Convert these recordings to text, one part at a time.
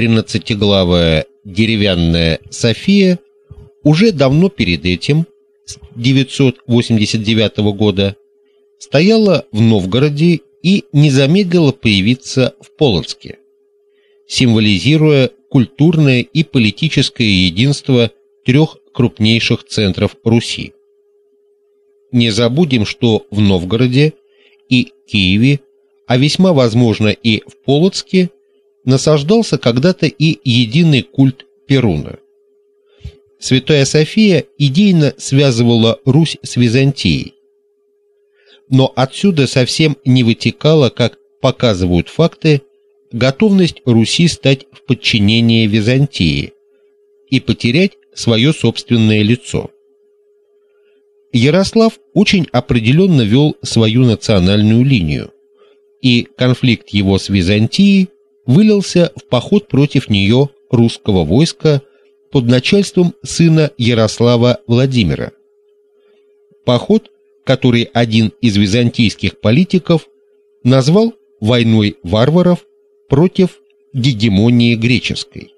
тринадцатиглавая деревянная София уже давно перед этим, с 989 года, стояла в Новгороде и не замедлила появиться в Полоцке, символизируя культурное и политическое единство трех крупнейших центров Руси. Не забудем, что в Новгороде и Киеве, а весьма возможно и в Полоцке, насаждался когда-то и единый культ Перуна. Святая София идейно связывала Русь с Византией. Но отсюда совсем не вытекало, как показывают факты, готовность Руси стать в подчинение Византии и потерять свое собственное лицо. Ярослав очень определенно вел свою национальную линию, и конфликт его с Византией вылился в поход против нее русского войска под начальством сына Ярослава Владимира. Поход, который один из византийских политиков назвал войной варваров против гегемонии греческой.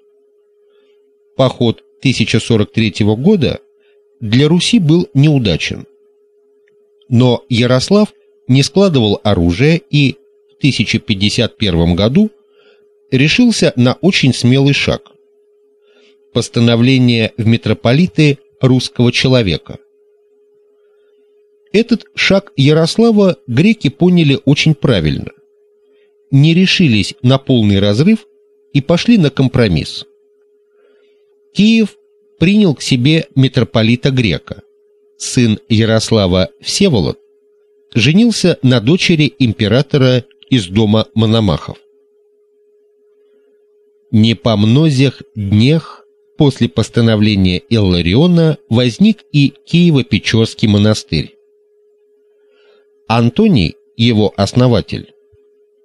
Поход 1043 года для Руси был неудачен. Но Ярослав не складывал оружия и в 1051 году решился на очень смелый шаг постановление в митрополиты русского человека. Этот шаг Ярослава греки поняли очень правильно. Не решились на полный разрыв и пошли на компромисс. Киев принял к себе митрополита Грека. Сын Ярослава Всеволод женился на дочери императора из дома Мономахов. Не по мнозях днях после постановления Иллариона возник и Киево-Печорский монастырь. Антоний, его основатель,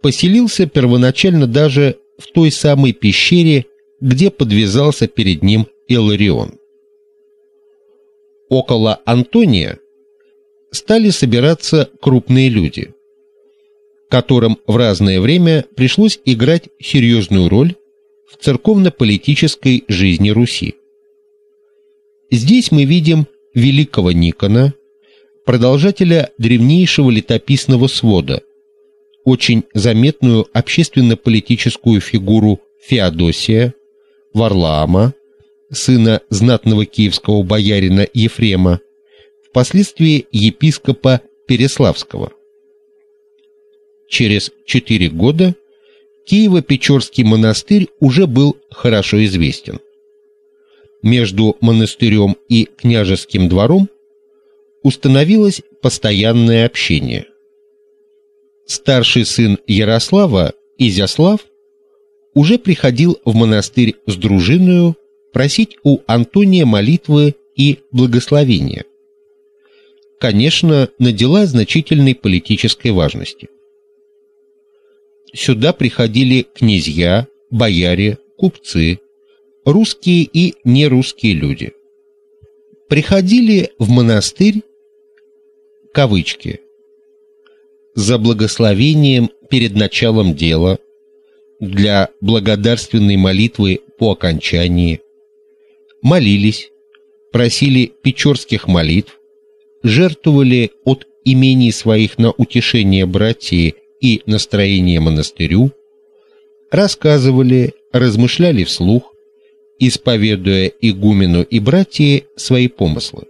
поселился первоначально даже в той самой пещере, где подвязался перед ним Иларион. Около Антония стали собираться крупные люди, которым в разное время пришлось играть серьезную роль в церковно-политической жизни Руси. Здесь мы видим великого Никона, продолжателя древнейшего летописного свода, очень заметную общественно-политическую фигуру Феодосия, Варлаама, сына знатного киевского боярина Ефрема, впоследствии епископа Переславского. Через четыре года Киево-Печорский монастырь уже был хорошо известен. Между монастырем и княжеским двором установилось постоянное общение. Старший сын Ярослава, Изяслав, уже приходил в монастырь с дружиною просить у Антония молитвы и благословения. Конечно, на дела значительной политической важности. Сюда приходили князья, бояре, купцы, русские и нерусские люди. Приходили в монастырь кавычки за благословением перед началом дела, для благодарственной молитвы по окончании, молились, просили печорских молитв, жертвовали от имений своих на утешение братьев и настроение монастырю, рассказывали, размышляли вслух, исповедуя игумену и братья свои помыслы.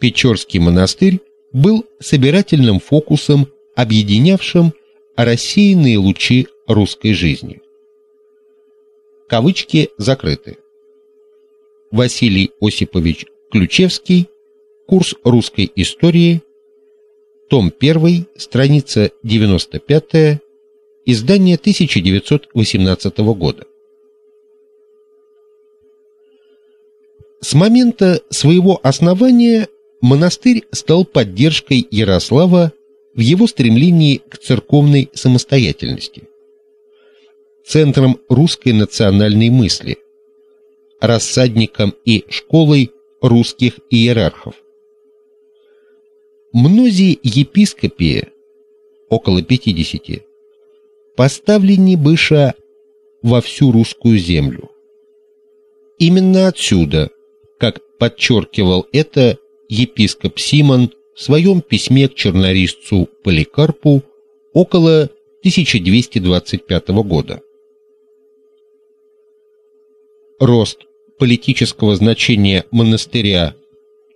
Печорский монастырь был собирательным фокусом, объединявшим рассеянные лучи русской жизни. Кавычки закрыты. Василий Осипович Ключевский. Курс русской истории. Том 1, страница 95, издание 1918 года. С момента своего основания монастырь стал поддержкой Ярослава в его стремлении к церковной самостоятельности центром русской национальной мысли, рассадником и школой русских иерархов. Многие епископии, около 50, поставлены быша во всю русскую землю. Именно отсюда, как подчеркивал это епископ Симон в своем письме к чернорисцу Поликарпу около 1225 года. Рост политического значения монастыря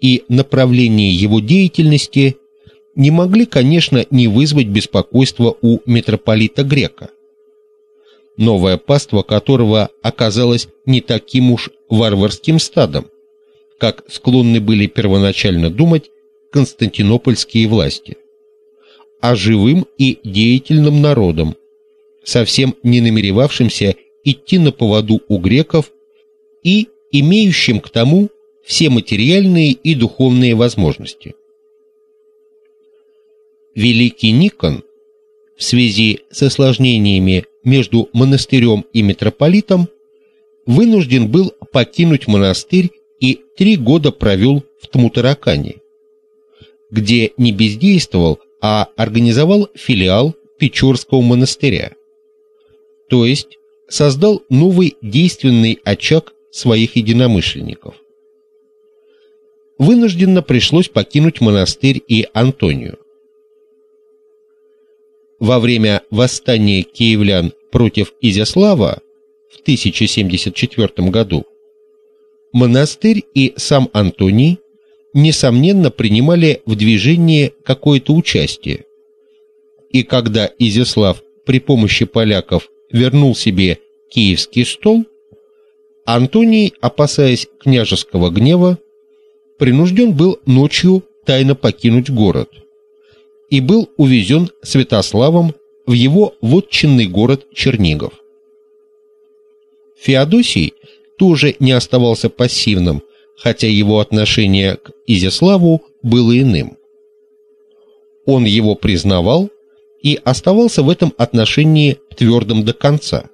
и направление его деятельности не могли, конечно, не вызвать беспокойства у митрополита Грека, новое паство которого оказалось не таким уж варварским стадом, как склонны были первоначально думать константинопольские власти, а живым и деятельным народом, совсем не намеревавшимся идти на поводу у греков и имеющим к тому все материальные и духовные возможности. Великий Никон в связи с осложнениями между монастырем и митрополитом вынужден был покинуть монастырь и три года провел в Тмутаракане, где не бездействовал, а организовал филиал Печорского монастыря. То есть создал новый действенный очаг своих единомышленников. Вынужденно пришлось покинуть монастырь и Антонию. Во время восстания киевлян против Изяслава в 1074 году монастырь и сам Антоний несомненно принимали в движении какое-то участие. И когда Изяслав при помощи поляков вернул себе киевский стол, Антоний, опасаясь княжеского гнева, принужден был ночью тайно покинуть город и был увезен Святославом в его вотчинный город Чернигов. Феодосий тоже не оставался пассивным, хотя его отношение к Изяславу было иным. Он его признавал и оставался в этом отношении твердым до конца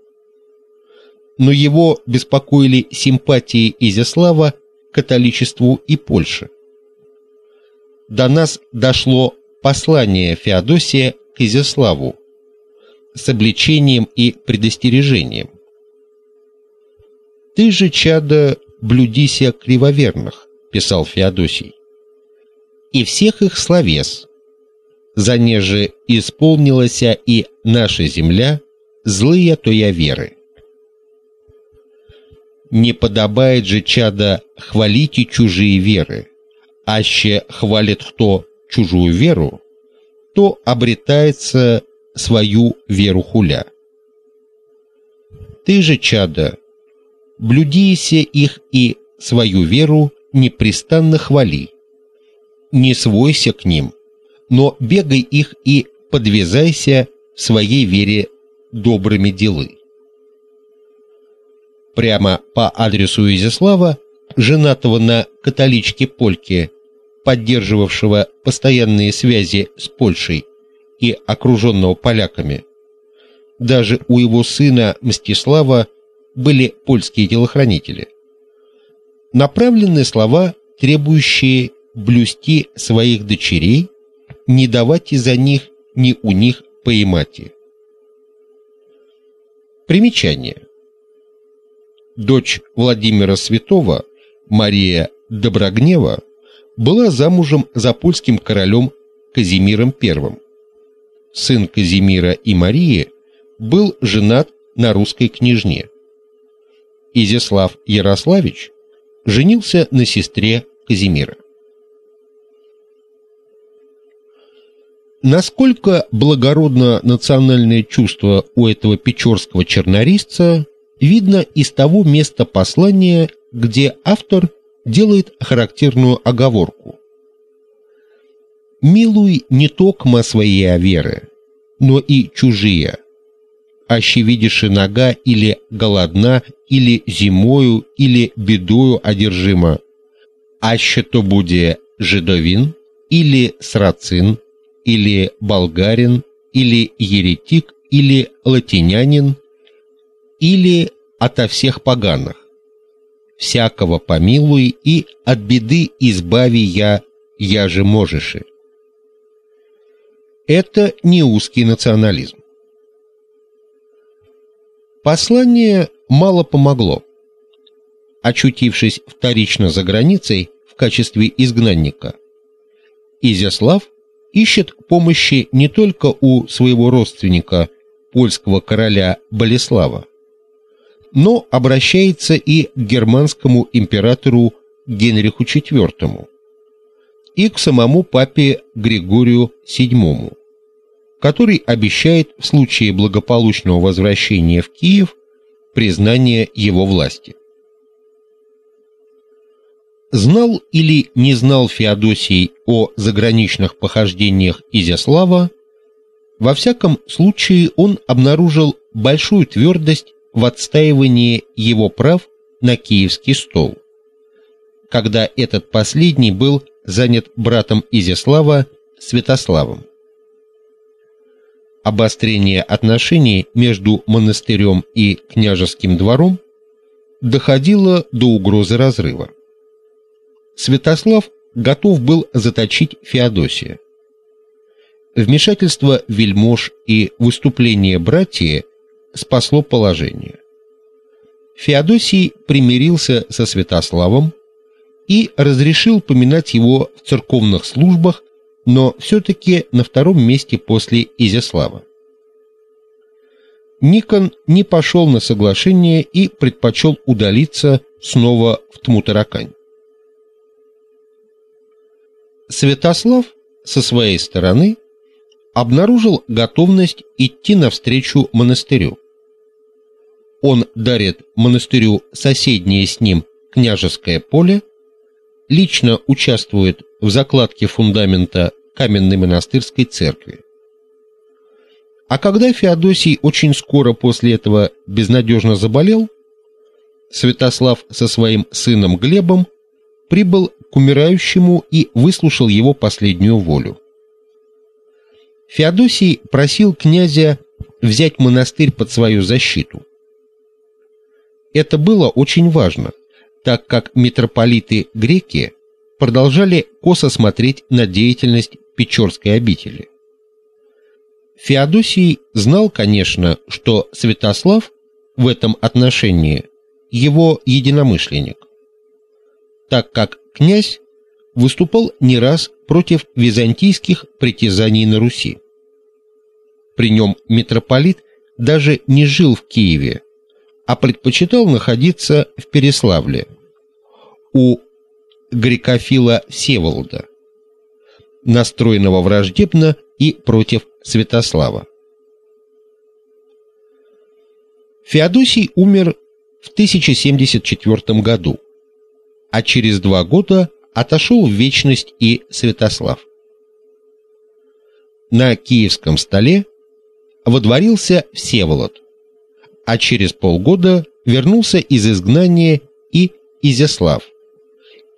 но его беспокоили симпатии Изяслава католичеству и Польше. До нас дошло послание Феодосия к Изяславу с обличением и предостережением. Ты же, чадо, блюдися кривоверных, писал Феодосий. И всех их словес, за неже исполнилася и наша земля злые то я веры. Не подобает же, чада, хвалите чужие веры, аще хвалит кто чужую веру, то обретается свою веру хуля. Ты же, чада, блюдися их и свою веру непрестанно хвали. Не свойся к ним, но бегай их и подвязайся в своей вере добрыми делами прямо по адресу Изяслава, женатого на католичке Польке, поддерживавшего постоянные связи с Польшей и окруженного поляками. Даже у его сына Мстислава были польские телохранители. Направленные слова, требующие блюсти своих дочерей, не давать из-за них ни у них поимати. Примечание дочь Владимира Святого, Мария Доброгнева, была замужем за польским королем Казимиром I. Сын Казимира и Марии был женат на русской княжне. Изяслав Ярославич женился на сестре Казимира. Насколько благородно национальное чувство у этого печорского чернорисца, видно из того места послания, где автор делает характерную оговорку. «Милуй не токмо свои веры, но и чужие, аще видишь и нога или голодна, или зимою, или бедою одержима, аще то буде жидовин, или срацин, или болгарин, или еретик, или латинянин, или ото всех поганых. Всякого помилуй и от беды избави я, я же можешь. Это не узкий национализм. Послание мало помогло. Очутившись вторично за границей в качестве изгнанника, Изяслав ищет помощи не только у своего родственника, польского короля Болеслава, но обращается и к германскому императору Генриху IV и к самому папе Григорию VII, который обещает в случае благополучного возвращения в Киев признание его власти. Знал или не знал Феодосий о заграничных похождениях Изяслава, во всяком случае он обнаружил большую твердость в отстаивании его прав на киевский стол, когда этот последний был занят братом Изяслава Святославом. Обострение отношений между монастырем и княжеским двором доходило до угрозы разрыва. Святослав готов был заточить Феодосия. Вмешательство вельмож и выступление братья спасло положение. Феодосий примирился со Святославом и разрешил поминать его в церковных службах, но все таки на втором месте после Изяслава. Никон не пошел на соглашение и предпочел удалиться снова в Тмутаракань. Святослав со своей стороны обнаружил готовность идти навстречу монастырю. Он дарит монастырю соседнее с ним княжеское поле, лично участвует в закладке фундамента каменной монастырской церкви. А когда Феодосий очень скоро после этого безнадежно заболел, Святослав со своим сыном Глебом прибыл к умирающему и выслушал его последнюю волю. Феодосий просил князя взять монастырь под свою защиту. Это было очень важно, так как митрополиты греки продолжали косо смотреть на деятельность Печорской обители. Феодосий знал, конечно, что Святослав в этом отношении его единомышленник, так как князь выступал не раз против византийских притязаний на Руси. При нем митрополит даже не жил в Киеве, а предпочитал находиться в Переславле у грекофила Всеволода, настроенного враждебно и против Святослава. Феодосий умер в 1074 году, а через два года отошел в вечность и Святослав. На киевском столе водворился Всеволод, а через полгода вернулся из изгнания и Изяслав,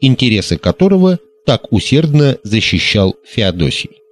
интересы которого так усердно защищал Феодосий.